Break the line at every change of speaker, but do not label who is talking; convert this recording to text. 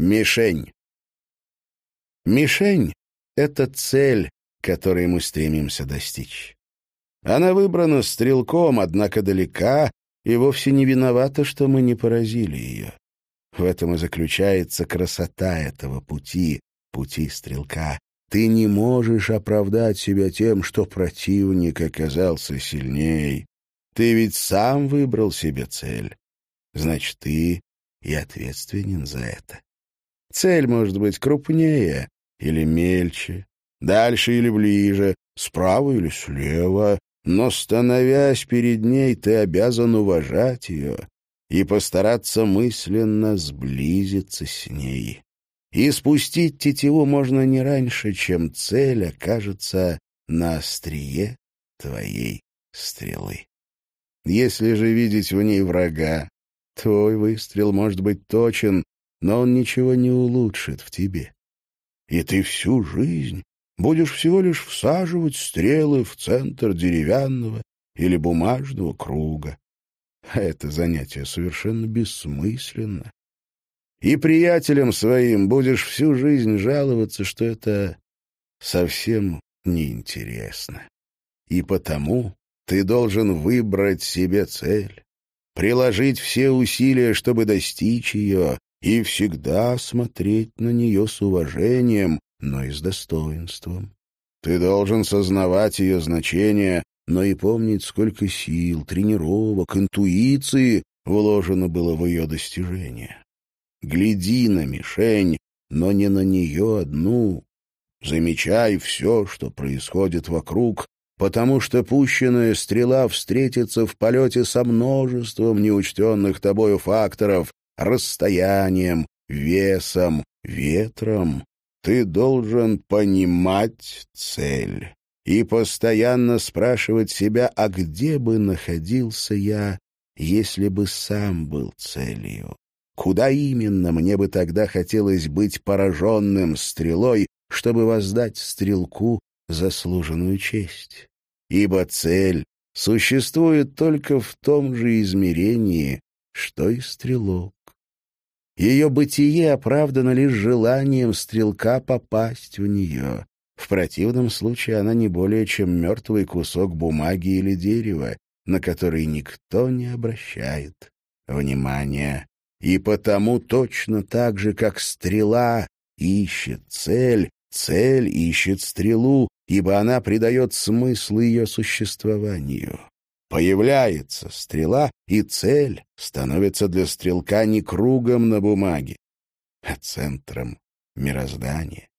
Мишень. Мишень — это цель, которой мы стремимся достичь. Она выбрана стрелком, однако далека, и вовсе не виновата, что мы не поразили ее. В этом и заключается красота этого пути, пути стрелка. Ты не можешь оправдать себя тем, что противник оказался сильней. Ты ведь сам выбрал себе цель. Значит, ты и ответственен за это. Цель может быть крупнее или мельче, дальше или ближе, справа или слева, но, становясь перед ней, ты обязан уважать ее и постараться мысленно сблизиться с ней. И спустить тетиву можно не раньше, чем цель окажется на острие твоей стрелы. Если же видеть в ней врага, твой выстрел может быть точен, но он ничего не улучшит в тебе. И ты всю жизнь будешь всего лишь всаживать стрелы в центр деревянного или бумажного круга. А это занятие совершенно бессмысленно. И приятелям своим будешь всю жизнь жаловаться, что это совсем неинтересно. И потому ты должен выбрать себе цель, приложить все усилия, чтобы достичь ее, и всегда смотреть на нее с уважением, но и с достоинством. Ты должен сознавать ее значение, но и помнить, сколько сил, тренировок, интуиции вложено было в ее достижение. Гляди на мишень, но не на нее одну. Замечай все, что происходит вокруг, потому что пущенная стрела встретится в полете со множеством неучтенных тобою факторов, расстоянием, весом, ветром. Ты должен понимать цель и постоянно спрашивать себя, а где бы находился я, если бы сам был целью? Куда именно мне бы тогда хотелось быть пораженным стрелой, чтобы воздать стрелку заслуженную честь? Ибо цель существует только в том же измерении, что и стрелок. Ее бытие оправдано лишь желанием стрелка попасть в нее. В противном случае она не более чем мертвый кусок бумаги или дерева, на который никто не обращает внимания. И потому точно так же, как стрела ищет цель, цель ищет стрелу, ибо она придает смысл ее существованию. Появляется стрела, и цель становится для стрелка не кругом на бумаге, а центром мироздания.